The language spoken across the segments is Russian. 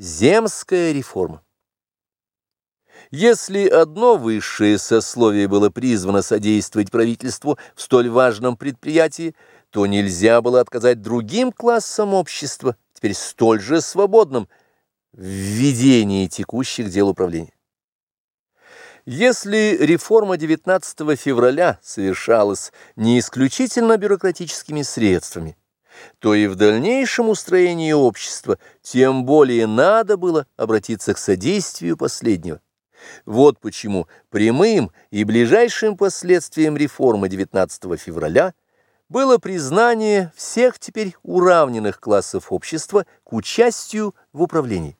Земская реформа. Если одно высшее сословие было призвано содействовать правительству в столь важном предприятии, то нельзя было отказать другим классам общества, теперь столь же свободным, в ведении текущих дел управления. Если реформа 19 февраля совершалась не исключительно бюрократическими средствами, то и в дальнейшем устроении общества тем более надо было обратиться к содействию последнего. Вот почему прямым и ближайшим последствием реформы 19 февраля было признание всех теперь уравненных классов общества к участию в управлении.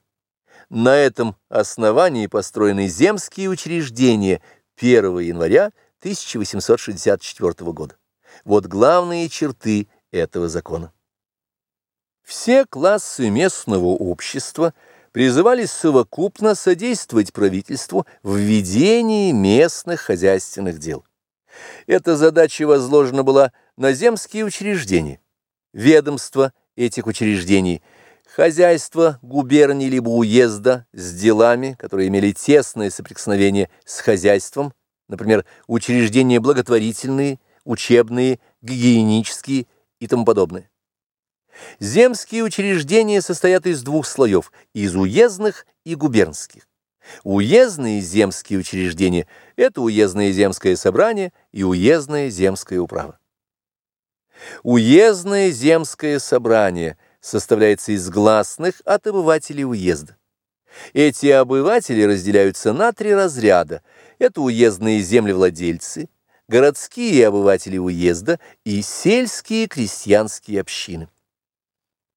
На этом основании построены земские учреждения 1 января 1864 года. Вот главные черты этого закона. Все классы местного общества призывались совокупно содействовать правительству в ведении местных хозяйственных дел. Эта задача возложена была на земские учреждения, ведомства этих учреждений, хозяйство губернии либо уезда с делами, которые имели тесное соприкосновение с хозяйством, например, учреждения благотворительные, учебные, гигиенические, и тому подобное. Земские учреждения состоят из двух слоев – из уездных и губернских. Уездные земские учреждения – это уездное земское собрание и уездное земское управа. Уездное земское собрание составляется из гласных от обывателей уезда. Эти обыватели разделяются на три разряда. Это уездные землевладельцы – городские обыватели уезда и сельские крестьянские общины.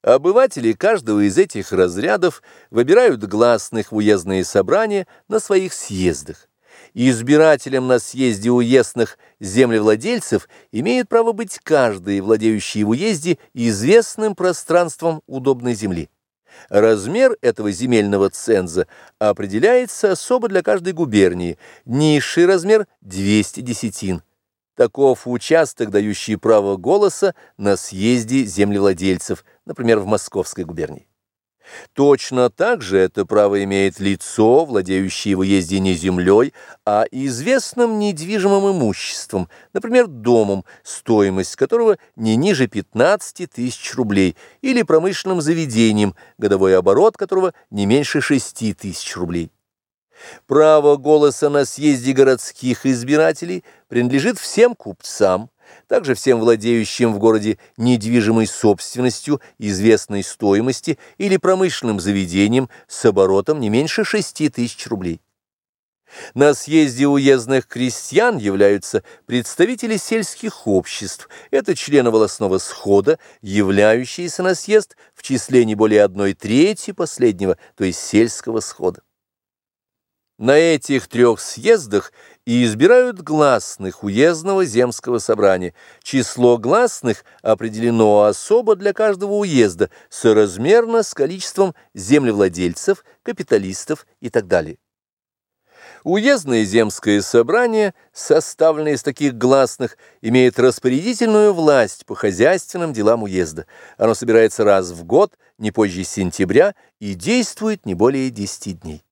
Обыватели каждого из этих разрядов выбирают гласных в уездные собрания на своих съездах. Избирателем на съезде уездных землевладельцев имеет право быть каждый, владеющий в уезде известным пространством удобной земли. Размер этого земельного ценза определяется особо для каждой губернии. Низший размер – 200 десятин. Таков участок, дающий право голоса на съезде землевладельцев, например, в Московской губернии. Точно так же это право имеет лицо, владеющее в уезде не землей, а известным недвижимым имуществом, например, домом, стоимость которого не ниже 15 тысяч рублей, или промышленным заведением, годовой оборот которого не меньше 6 тысяч рублей. Право голоса на съезде городских избирателей принадлежит всем купцам, также всем владеющим в городе недвижимой собственностью известной стоимости или промышленным заведением с оборотом не меньше 6 тысяч рублей. На съезде уездных крестьян являются представители сельских обществ, это члены волосного схода, являющиеся на съезд в числе не более одной трети последнего, то есть сельского схода. На этих трех съездах и избирают гласных уездного земского собрания. Число гласных определено особо для каждого уезда, соразмерно с количеством землевладельцев, капиталистов и так далее. Уездное земское собрание, составленное из таких гласных, имеет распорядительную власть по хозяйственным делам уезда. Оно собирается раз в год, не позже сентября, и действует не более 10 дней.